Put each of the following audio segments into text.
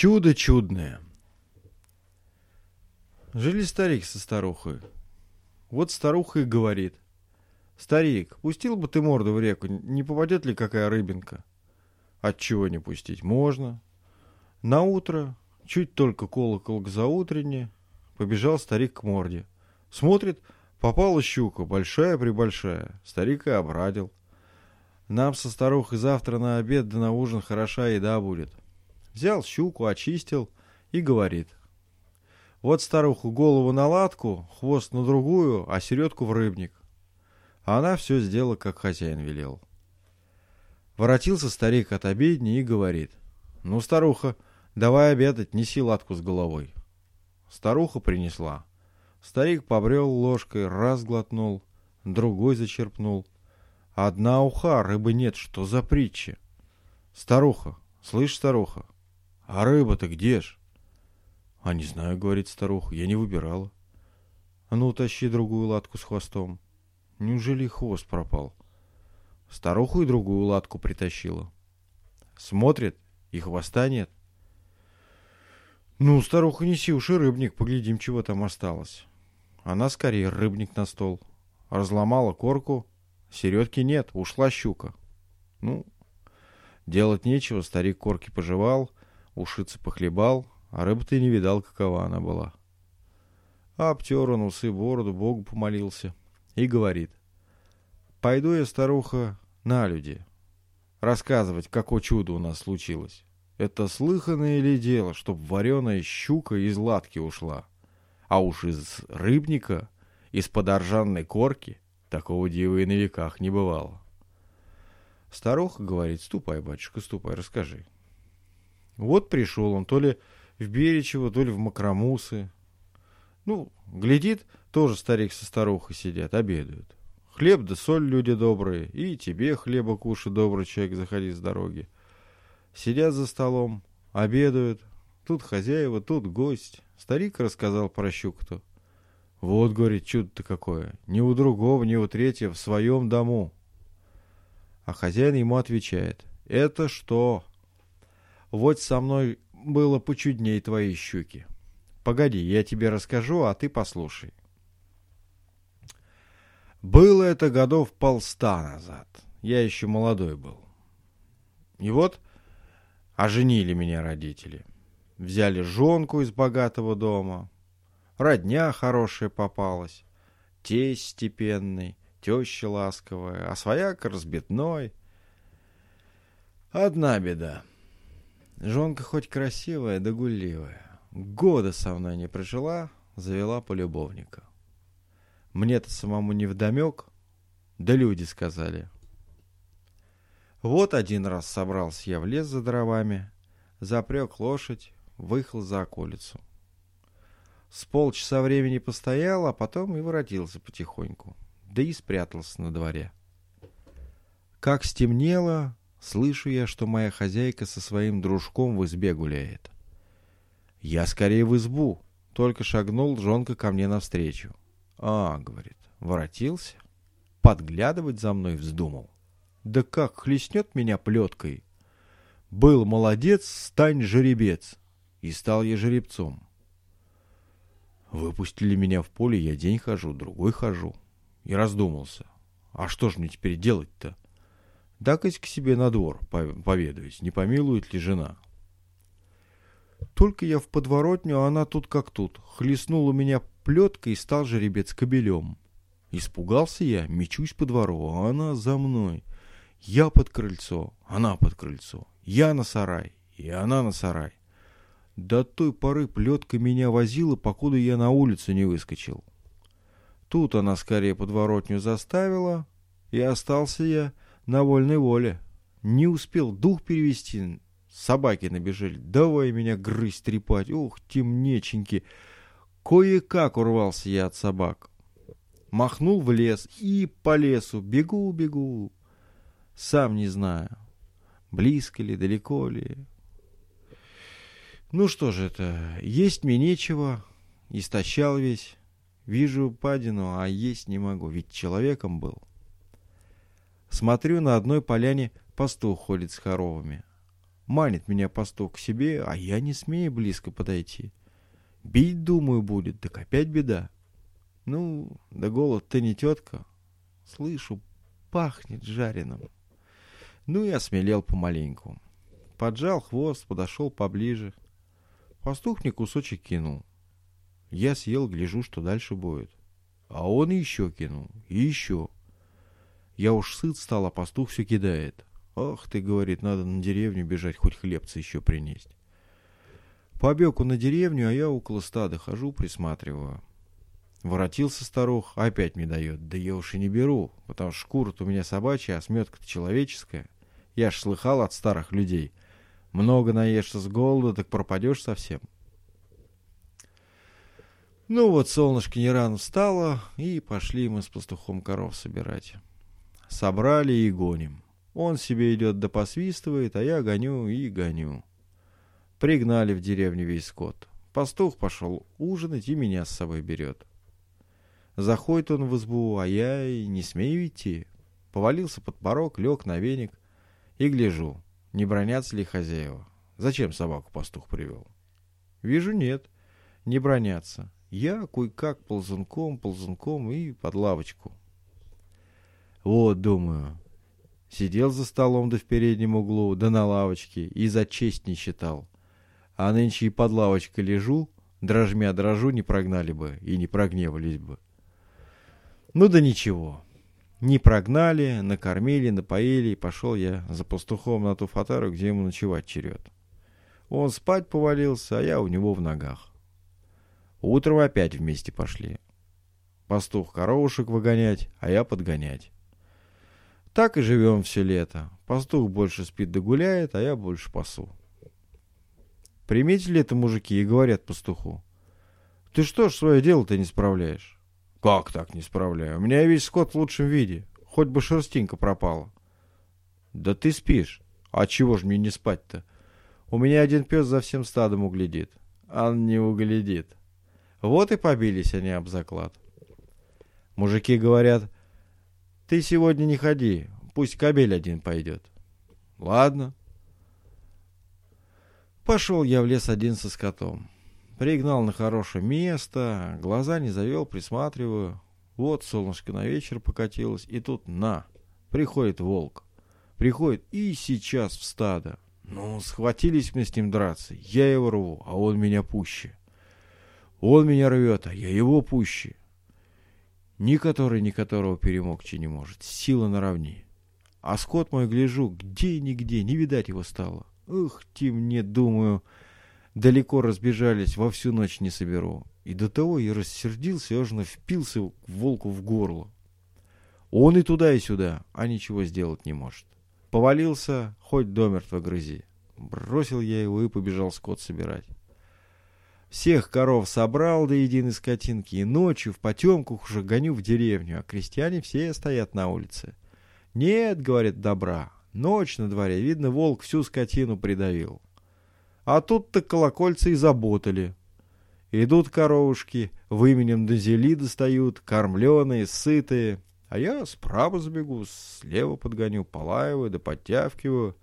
Чудо чудное. Жили старик со старухой. Вот старуха и говорит. Старик, пустил бы ты морду в реку, не попадет ли какая рыбинка? Отчего не пустить? Можно. На утро, чуть только колокол к заутрене, побежал старик к морде. Смотрит, попала щука, большая-пребольшая. Старик и обрадил. Нам со старухой завтра на обед да на ужин хороша еда будет. Взял щуку, очистил и говорит. Вот старуху голову на латку, хвост на другую, а середку в рыбник. А она все сделала, как хозяин велел. Воротился старик от обедни и говорит. Ну, старуха, давай обедать, неси латку с головой. Старуха принесла. Старик побрел ложкой, раз глотнул, другой зачерпнул. Одна уха, рыбы нет, что за притча? Старуха, слышь, старуха, а рыба-то где ж? А не знаю, говорит старуха, я не выбирала. А ну, тащи другую латку с хвостом. Неужели хвост пропал? Старуху и другую латку притащила. Смотрит, и хвоста нет. Ну, старуха, неси уж и рыбник, поглядим, чего там осталось. Она скорее рыбник на стол. Разломала корку, середки нет, ушла щука. Ну, делать нечего, старик корки пожевал, ушицы похлебал, а рыба ты не видал, какова она была. А обтер он усы, бороду, Богу помолился и говорит. Пойду я, старуха, на люди. Рассказывать, какое чудо у нас случилось. Это слыханное ли дело, чтоб вареная щука из латки ушла? А уж из рыбника, из-под ржанной корки, такого дива и на веках не бывало. Старуха говорит, ступай, батюшка, ступай, расскажи. Вот пришел он, то ли в Беречево, то ли в Макромусы. Ну, глядит, тоже старик со старухой сидят, обедают. Хлеб да соль, люди добрые, и тебе хлеба кушай, добрый человек, заходи с дороги. Сидят за столом, обедают. Тут хозяева, тут гость. Старик рассказал про щуку-то. Вот, говорит, чудо-то какое. Ни у другого, ни у третьего, в своем дому. А хозяин ему отвечает. Это что? Вот со мной было почудней твои щуки. Погоди, я тебе расскажу, а ты послушай. Было это годов полста назад. Я еще молодой был. И вот оженили меня родители. Взяли жонку из богатого дома. Родня хорошая попалась. Тесть степенный, теща ласковая, а свояк разбитной. Одна беда. Жонка хоть красивая да гулливая. Года со мной не прожила, завела полюбовника. Мне-то самому не вдомек, да люди сказали. Вот один раз собрался я в лес за дровами, запрек лошадь, выехал за околицу. С полчаса времени постоял, а потом и воротился потихоньку, да и спрятался на дворе. Как стемнело, Слышу я, что моя хозяйка со своим дружком в избе гуляет. Я скорее в избу, только шагнул жонка ко мне навстречу. А, говорит, воротился, подглядывать за мной вздумал. Да как хлестнет меня плеткой. Был молодец, стань жеребец. И стал я жеребцом. Выпустили меня в поле, я день хожу, другой хожу. И раздумался. А что ж мне теперь делать-то? Дакать к себе на двор, поведаюсь, не помилует ли жена. Только я в подворотню, а она тут как тут. Хлестнула меня плеткой и стал жеребец кобелем. Испугался я, мечусь по двору, а она за мной. Я под крыльцо, она под крыльцо. Я на сарай, и она на сарай. До той поры плетка меня возила, покуда я на улицу не выскочил. Тут она скорее подворотню заставила, и остался я на вольной воле. Не успел дух перевести, собаки набежали. Давай меня грызть, трепать. Ух, темнеченьки. Кое-как урвался я от собак. Махнул в лес и по лесу. Бегу, бегу. Сам не знаю, близко ли, далеко ли. Ну что же это, есть мне нечего, истощал весь. Вижу падину, а есть не могу, ведь человеком был. Смотрю, на одной поляне пастух ходит с коровами. Манит меня пастух к себе, а я не смею близко подойти. Бить, думаю, будет, так опять беда. Ну, да голод-то не тетка. Слышу, пахнет жареным. Ну и осмелел помаленьку. Поджал хвост, подошел поближе. Пастух мне кусочек кинул. Я съел, гляжу, что дальше будет. А он еще кинул, и еще. Я уж сыт стал, а пастух все кидает. Ах ты, говорит, надо на деревню бежать, хоть хлебца еще принести. Побег он на деревню, а я около стада хожу, присматриваю. Воротился старух, опять мне дает. Да я уж и не беру, потому что шкура-то у меня собачья, а сметка-то человеческая. Я ж слыхал от старых людей. Много наешься с голода, так пропадешь совсем. Ну вот, солнышко не рано встало, и пошли мы с пастухом коров собирать. Собрали и гоним. Он себе идет да посвистывает, а я гоню и гоню. Пригнали в деревню весь скот. Пастух пошел ужинать и меня с собой берет. Заходит он в избу, а я и не смею идти. Повалился под порог, лег на веник и гляжу, не бронятся ли хозяева. Зачем собаку пастух привел? Вижу, нет, не бронятся. Я кое-как ползунком, ползунком и под лавочку. Вот, думаю, сидел за столом да в переднем углу, да на лавочке, и за честь не считал. А нынче и под лавочкой лежу, дрожмя дрожу, не прогнали бы и не прогневались бы. Ну да ничего. Не прогнали, накормили, напоили, и пошел я за пастухом на ту фатару, где ему ночевать черед. Он спать повалился, а я у него в ногах. Утром опять вместе пошли. Пастух коровушек выгонять, а я подгонять. Так и живем все лето. Пастух больше спит да гуляет, а я больше пасу. Приметили это мужики и говорят пастуху. Ты что ж свое дело-то не справляешь? Как так не справляю? У меня весь скот в лучшем виде. Хоть бы шерстинка пропала. Да ты спишь. А чего ж мне не спать-то? У меня один пес за всем стадом углядит. Он не углядит. Вот и побились они об заклад. Мужики говорят, ты сегодня не ходи, пусть кабель один пойдет. Ладно. Пошел я в лес один со скотом. Пригнал на хорошее место, глаза не завел, присматриваю. Вот солнышко на вечер покатилось, и тут на, приходит волк. Приходит и сейчас в стадо. Ну, схватились мы с ним драться. Я его рву, а он меня пуще. Он меня рвет, а я его пуще. Ни который, ни которого перемогче не может. Сила наравне. А скот мой гляжу, где-нигде, не видать его стало. Ух ты мне, думаю, далеко разбежались, во всю ночь не соберу. И до того я рассердился, аж впился волку в горло. Он и туда, и сюда, а ничего сделать не может. Повалился, хоть до мертва грызи. Бросил я его и побежал скот собирать. Всех коров собрал до единой скотинки, и ночью в потемках уже гоню в деревню, а крестьяне все стоят на улице. «Нет, — говорит, — добра. Ночь на дворе, видно, волк всю скотину придавил. А тут-то колокольцы и заботали. Идут коровушки, выменем до зели достают, кормленые, сытые. А я справа забегу, слева подгоню, полаиваю да подтявкиваю.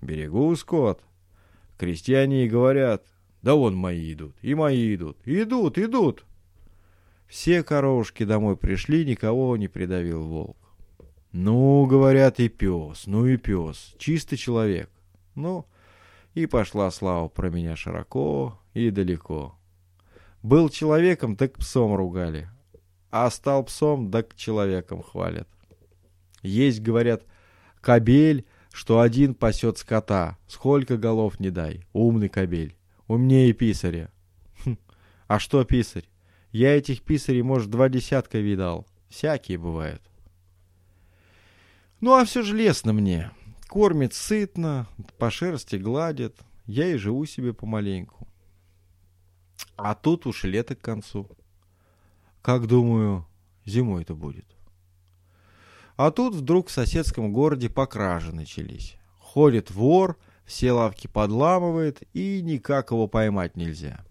Берегу скот. Крестьяне и говорят, да вон мои идут, и мои идут, идут, идут. Все коровушки домой пришли, никого не придавил волк. Ну, говорят, и пес, ну и пес, чистый человек. Ну, и пошла слава про меня широко и далеко. Был человеком, так псом ругали, а стал псом, так человеком хвалят. Есть, говорят, кобель, что один пасет скота, сколько голов не дай, умный кобель. Умнее писаря. Хм, а что писарь? Я этих писарей, может, два десятка видал. Всякие бывают. Ну, а все же лестно мне. Кормит сытно, по шерсти гладит. Я и живу себе помаленьку. А тут уж лето к концу. Как думаю, зимой это будет. А тут вдруг в соседском городе покражи начались. Ходит вор, все лавки подламывает, и никак его поймать нельзя.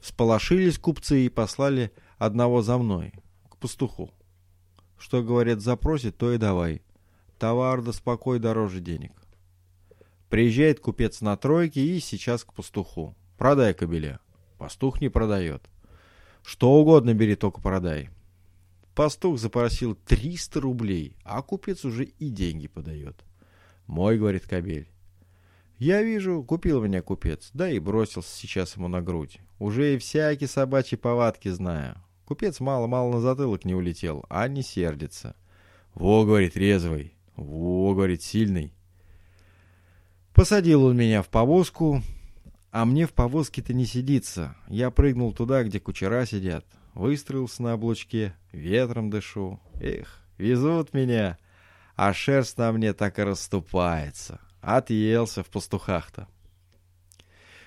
Всполошились купцы и послали одного за мной, к пастуху. Что, говорят, запросит, то и давай. Товар да спокой дороже денег. Приезжает купец на тройке и сейчас к пастуху. Продай кобеля. Пастух не продает. Что угодно бери, только продай. Пастух запросил 300 рублей, а купец уже и деньги подает. Мой, говорит кобель. Я вижу, купил меня купец, да и бросился сейчас ему на грудь. Уже и всякие собачьи повадки знаю. Купец мало-мало на затылок не улетел, а не сердится. Во, говорит, резвый. Во, говорит, сильный. Посадил он меня в повозку, а мне в повозке-то не сидится. Я прыгнул туда, где кучера сидят. Выстроился на облучке, ветром дышу. Эх, везут меня, а шерсть на мне так и расступается. Отъелся в пастухах-то.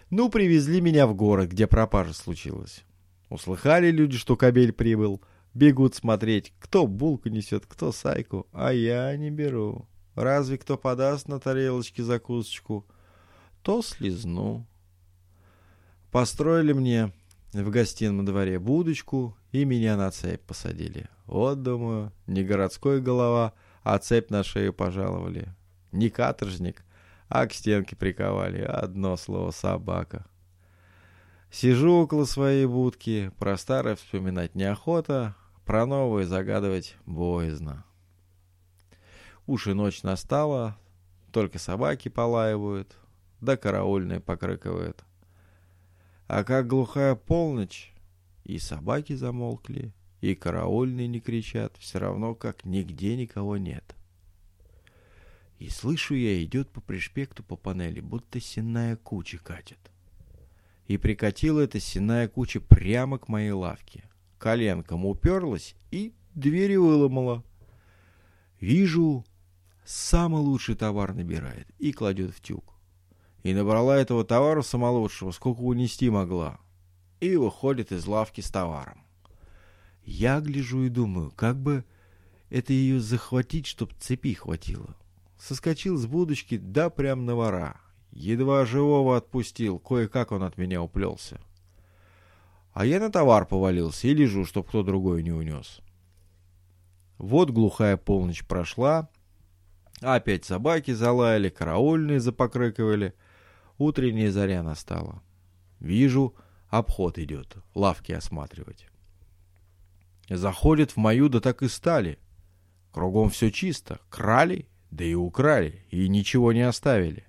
Ну, привезли меня в город, где пропажа случилась. Услыхали люди, что кобель прибыл. Бегут смотреть, кто булку несет, кто сайку, а я не беру. Разве кто подаст на тарелочке закусочку, то слезну. Построили мне в гостином дворе будочку и меня на цепь посадили. Вот, думаю, не городской голова, а цепь на шею пожаловали. Не каторжник, а к стенке приковали. Одно слово «собака». Сижу около своей будки, про старое вспоминать неохота, про новое загадывать боязно. Уж ночь настала, только собаки полаивают, да караульные покрыкивают. А как глухая полночь, и собаки замолкли, и караульные не кричат, все равно как нигде никого нет. И слышу я, идет по пришпекту по панели, будто сенная куча катит. И прикатила эта сенная куча прямо к моей лавке. Коленком уперлась и двери выломала. Вижу, самый лучший товар набирает и кладет в тюк. И набрала этого товара самолучшего, сколько унести могла. И выходит из лавки с товаром. Я гляжу и думаю, как бы это ее захватить, чтоб цепи хватило. Соскочил с будочки, да прям на вора. Едва живого отпустил, кое-как он от меня уплелся. А я на товар повалился и лежу, чтоб кто другой не унес. Вот глухая полночь прошла, опять собаки залаяли, караульные запокрыкивали — Утренняя заря настала. Вижу, обход идет, лавки осматривать. Заходят в мою, да так и стали. Кругом все чисто. Крали, да и украли, и ничего не оставили.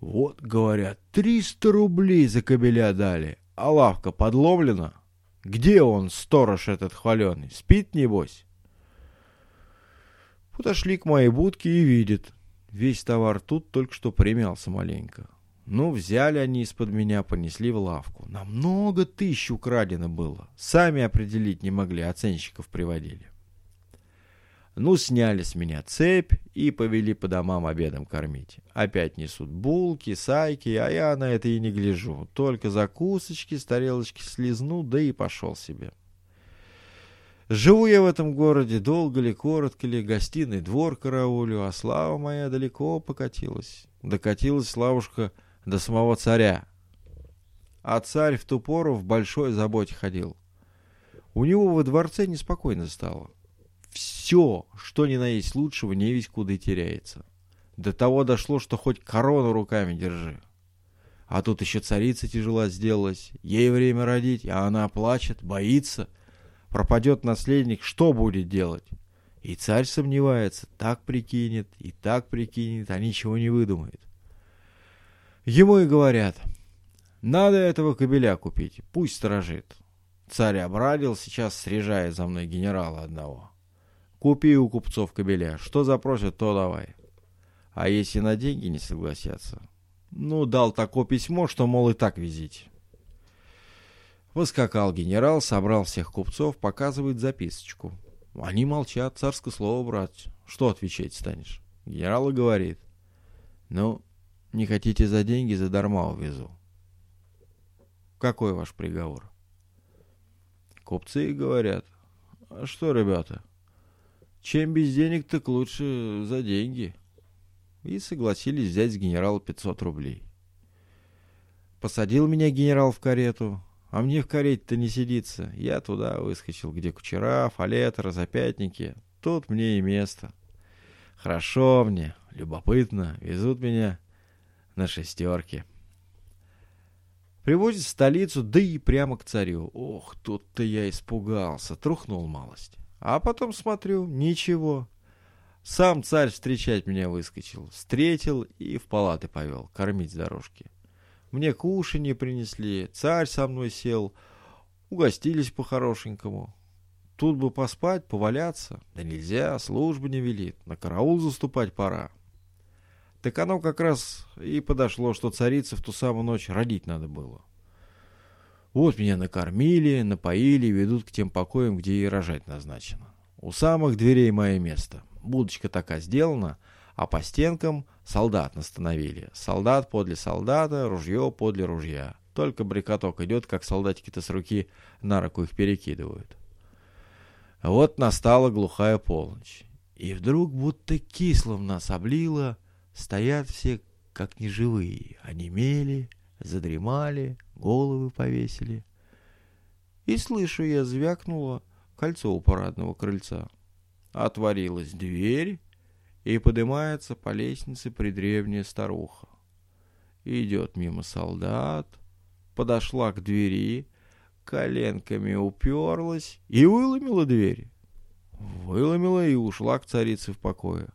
Вот, говорят, триста рублей за кобеля дали, а лавка подломлена. Где он, сторож этот хваленый? Спит, небось? Подошли к моей будке и видят. Весь товар тут только что примялся маленько. Ну, взяли они из-под меня, понесли в лавку. На много тысяч украдено было. Сами определить не могли, оценщиков приводили. Ну, сняли с меня цепь и повели по домам обедом кормить. Опять несут булки, сайки, а я на это и не гляжу. Только закусочки с тарелочки слезну, да и пошел себе. Живу я в этом городе, долго ли, коротко ли, гостиный двор караулю, а слава моя далеко покатилась. Докатилась славушка до самого царя. А царь в ту пору в большой заботе ходил. У него во дворце неспокойно стало. Все, что ни на есть лучшего, не весь куда теряется. До того дошло, что хоть корону руками держи. А тут еще царица тяжела сделалась. Ей время родить, а она плачет, боится — пропадет наследник, что будет делать? И царь сомневается, так прикинет, и так прикинет, а ничего не выдумает. Ему и говорят, надо этого кобеля купить, пусть сторожит. Царь обрадил, сейчас срежает за мной генерала одного. Купи у купцов кобеля, что запросят, то давай. А если на деньги не согласятся? Ну, дал такое письмо, что, мол, и так везите. Воскакал генерал, собрал всех купцов, показывает записочку. Они молчат, царское слово, брат. Что отвечать станешь? Генерал и говорит. Ну, не хотите за деньги, задарма увезу. Какой ваш приговор? Купцы говорят. А что, ребята, чем без денег, так лучше за деньги. И согласились взять с генерала 500 рублей. Посадил меня генерал в карету, а мне в карете-то не сидится. Я туда выскочил, где кучера, фалеты, разопятники. Тут мне и место. Хорошо мне, любопытно. Везут меня на шестерке. Привозит в столицу, да и прямо к царю. Ох, тут-то я испугался, трухнул малость. А потом смотрю, ничего. Сам царь встречать меня выскочил. Встретил и в палаты повел, кормить с дорожки. Мне кушанье принесли, царь со мной сел, угостились по-хорошенькому. Тут бы поспать, поваляться. Да нельзя, служба не велит, на караул заступать пора. Так оно как раз и подошло, что царице в ту самую ночь родить надо было. Вот меня накормили, напоили, ведут к тем покоям, где и рожать назначено. У самых дверей мое место. Будочка такая сделана, а по стенкам солдат настановили. Солдат подле солдата, ружье подле ружья. Только брикоток идет, как солдатики-то с руки на руку их перекидывают. Вот настала глухая полночь. И вдруг будто кислом нас облило, Стоят все как неживые, онемели, задремали, головы повесили. И слышу я, звякнуло кольцо у парадного крыльца. Отворилась дверь, и поднимается по лестнице предревняя старуха. Идет мимо солдат, подошла к двери, коленками уперлась и выломила дверь. Выломила и ушла к царице в покое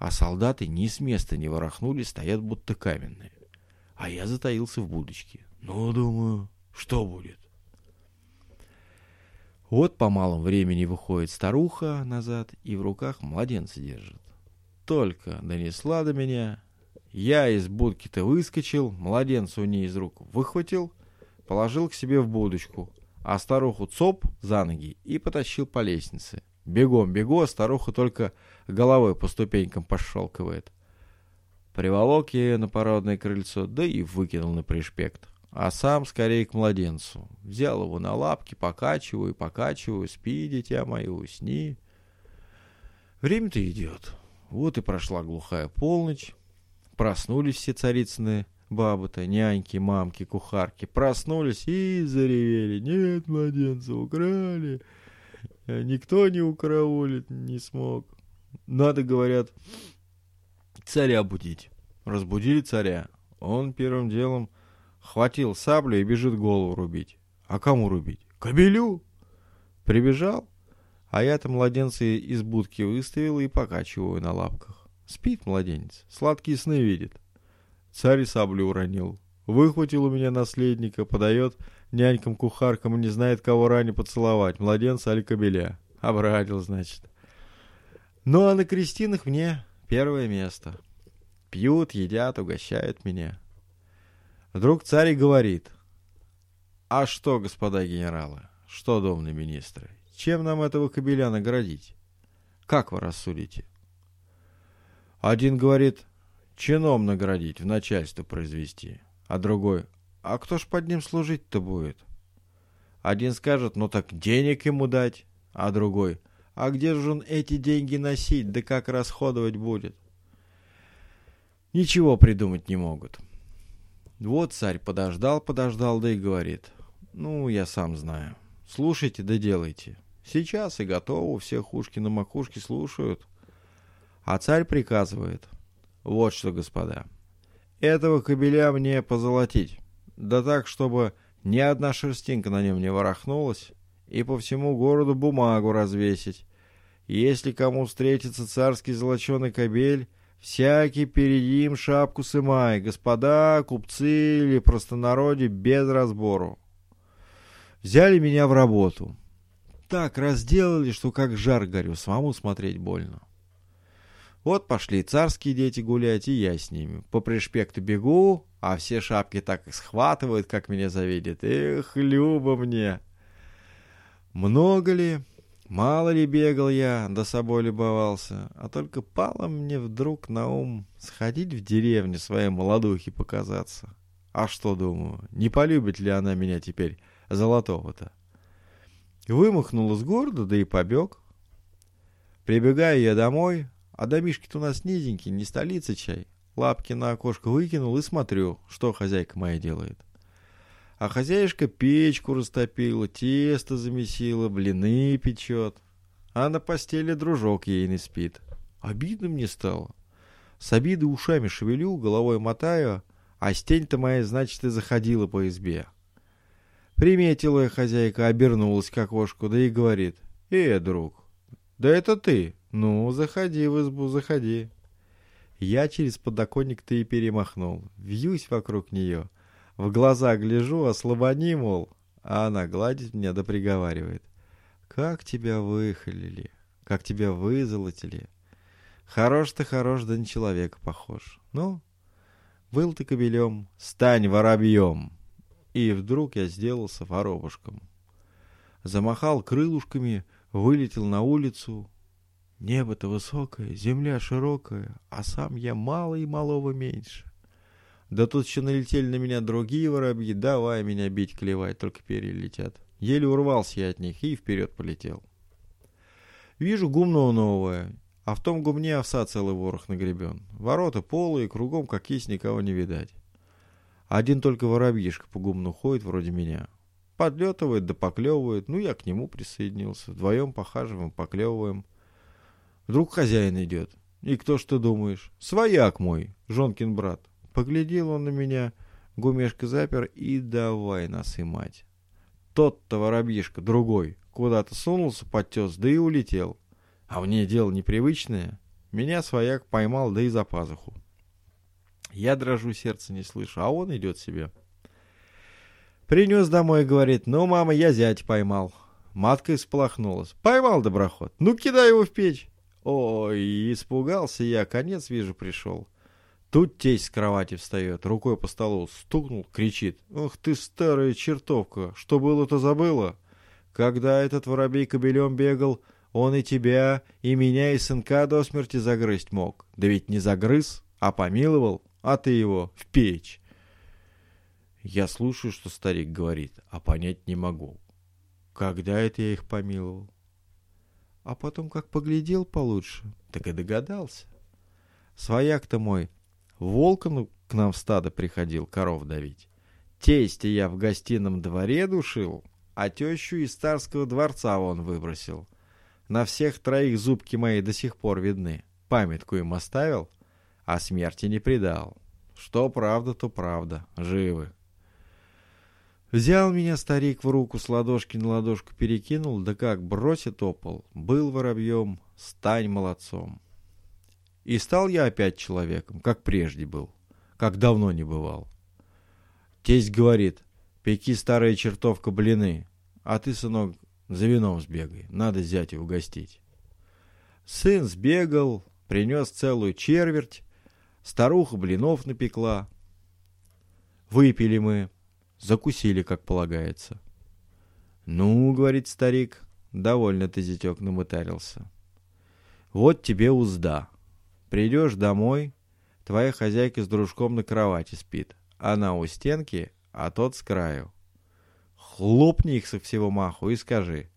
а солдаты ни с места не ворохнули, стоят будто каменные. А я затаился в будочке. Ну, думаю, что будет? Вот по малому времени выходит старуха назад и в руках младенца держит. Только донесла до меня, я из будки-то выскочил, младенца у ней из рук выхватил, положил к себе в будочку, а старуху цоп за ноги и потащил по лестнице. Бегом бегу, а старуха только головой по ступенькам пошелкивает. Приволок я ее на породное крыльцо, да и выкинул на пришпект. А сам скорее к младенцу. Взял его на лапки, покачиваю, покачиваю. Спи, дитя мое, усни. Время-то идет. Вот и прошла глухая полночь. Проснулись все царицыны бабы-то, няньки, мамки, кухарки. Проснулись и заревели. Нет, младенца украли. Э, никто не укараулит не смог. Надо, говорят, царя будить. Разбудили царя. Он первым делом хватил саблю и бежит голову рубить. А кому рубить? Кобелю! Прибежал, а я-то младенца из будки выставил и покачиваю на лапках. Спит младенец, сладкие сны видит. Царь саблю уронил. Выхватил у меня наследника, подает нянькам-кухаркам и не знает, кого ранее поцеловать, младенца или кобеля. Обрадил, значит. Ну, а на крестинах мне первое место. Пьют, едят, угощают меня. Вдруг царь говорит. А что, господа генералы, что, домные министры, чем нам этого кобеля наградить? Как вы рассудите? Один говорит, чином наградить, в начальство произвести, а другой, а кто ж под ним служить-то будет? Один скажет, ну так денег ему дать, а другой, а где же он эти деньги носить, да как расходовать будет? Ничего придумать не могут. Вот царь подождал, подождал, да и говорит, ну, я сам знаю. Слушайте да делайте. Сейчас и готово, всех ушки на макушке слушают. А царь приказывает, вот что, господа, этого кобеля мне позолотить. Да так, чтобы ни одна шерстинка на нем не ворохнулась, и по всему городу бумагу развесить. Если кому встретится царский золоченый кобель, всякий перед ним шапку сымай, господа, купцы или простонародье без разбору. Взяли меня в работу. Так разделали, что как жар горю, самому смотреть больно. Вот пошли царские дети гулять, и я с ними. По пришпекту бегу, а все шапки так схватывают, как меня завидят. Эх, Люба мне! Много ли, мало ли бегал я, до собой любовался, а только пало мне вдруг на ум сходить в деревню своей молодухе показаться. А что, думаю, не полюбит ли она меня теперь, золотого-то? Вымахнул из города, да и побег. Прибегаю я домой, а домишки-то у нас низенькие, не столица чай. Лапки на окошко выкинул и смотрю, что хозяйка моя делает. А хозяюшка печку растопила, тесто замесила, блины печет. А на постели дружок ейный спит. Обидно мне стало. С обиды ушами шевелю, головой мотаю, а стень-то моя, значит, и заходила по избе. Приметила хозяйка, обернулась к окошку, да и говорит, «Э, друг, да это ты, ну, заходи в избу, заходи». Я через подоконник-то и перемахнул, вьюсь вокруг нее, в глаза гляжу, ослабони, мол, а она гладит меня да приговаривает. «Как тебя выхалили, как тебя вызолотили. Хорош ты хорош, да не человека похож. Ну, был ты кобелем, стань воробьем». И вдруг я сделался воробушком. Замахал крылышками, вылетел на улицу. Небо-то высокое, земля широкая, а сам я мало и малого меньше. Да тут еще налетели на меня другие воробьи, давай меня бить, клевать, только перья летят. Еле урвался я от них и вперед полетел. Вижу гумно новое, а в том гумне овса целый ворох нагребен. Ворота полые, кругом как есть никого не видать. Один только воробьишка по гумну ходит вроде меня. Подлетывает да поклевывает, ну я к нему присоединился. Вдвоем похаживаем, поклевываем. Вдруг хозяин идет. И кто ты думаешь? Свояк мой, Жонкин брат. Поглядел он на меня, гумешка запер и давай нас и мать. Тот-то воробьишка, другой, куда-то сунулся под тез, да и улетел. А мне дело непривычное. Меня свояк поймал, да и за пазуху. Я дрожу, сердце не слышу, а он идет себе. Принес домой и говорит, ну, мама, я зять поймал. Матка исполохнулась. Поймал доброход. Ну, кидай его в печь. Ой, испугался я, конец, вижу, пришел. Тут тесть с кровати встает, рукой по столу стукнул, кричит. «Ох ты, старая чертовка, что было-то забыла? Когда этот воробей кобелем бегал, он и тебя, и меня, и сынка до смерти загрызть мог. Да ведь не загрыз, а помиловал а ты его в печь. Я слушаю, что старик говорит, а понять не могу. Когда это я их помиловал? А потом, как поглядел получше, так и догадался. Свояк-то мой, волком к нам в стадо приходил коров давить. Тесте я в гостином дворе душил, а тещу из царского дворца он выбросил. На всех троих зубки мои до сих пор видны. Памятку им оставил — а смерти не предал. Что правда, то правда. Живы. Взял меня старик в руку, с ладошки на ладошку перекинул, да как бросит опол. Был воробьем, стань молодцом. И стал я опять человеком, как прежде был, как давно не бывал. Тесть говорит, пеки старая чертовка блины, а ты, сынок, за вином сбегай, надо зятя угостить. Сын сбегал, принес целую черверть, Старуха блинов напекла. Выпили мы, закусили, как полагается. «Ну, — говорит старик, — довольно ты, зятек, намытарился. Вот тебе узда. Придешь домой, твоя хозяйка с дружком на кровати спит. Она у стенки, а тот с краю. Хлопни их со всего маху и скажи.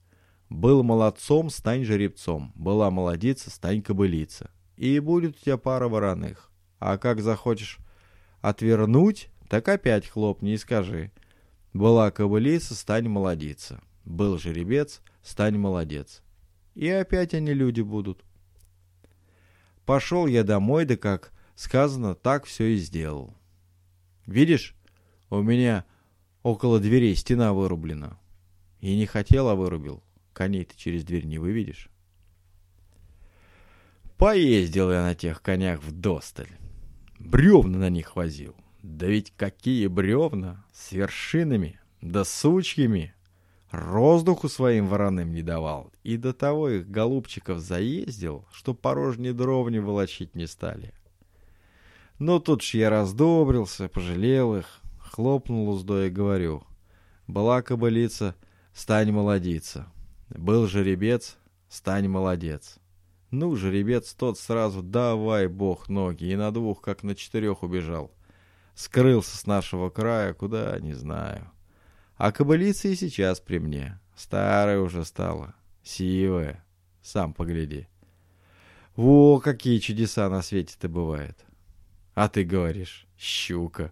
Был молодцом, стань жеребцом. Была молодица, стань кобылица. И будет у тебя пара вороных. А как захочешь отвернуть, так опять хлопни и скажи. Была кобылица, стань молодица. Был жеребец, стань молодец. И опять они люди будут. Пошел я домой, да как сказано, так все и сделал. Видишь, у меня около дверей стена вырублена. И не хотел, а вырубил. Коней ты через дверь не выведешь. Поездил я на тех конях в досталь. Бревна на них возил. Да ведь какие бревна! С вершинами, да сучьями! Роздуху своим вороным не давал. И до того их голубчиков заездил, что порожние дровни волочить не стали. Но тут ж я раздобрился, пожалел их, хлопнул уздой и говорю. Была кобылица, стань молодица. Был жеребец, стань молодец. Ну, жеребец тот сразу «давай, бог, ноги!» и на двух, как на четырех убежал. Скрылся с нашего края, куда, не знаю. А кобылица и сейчас при мне. Старая уже стала, сивая. Сам погляди. Во, какие чудеса на свете-то бывают. А ты говоришь, щука.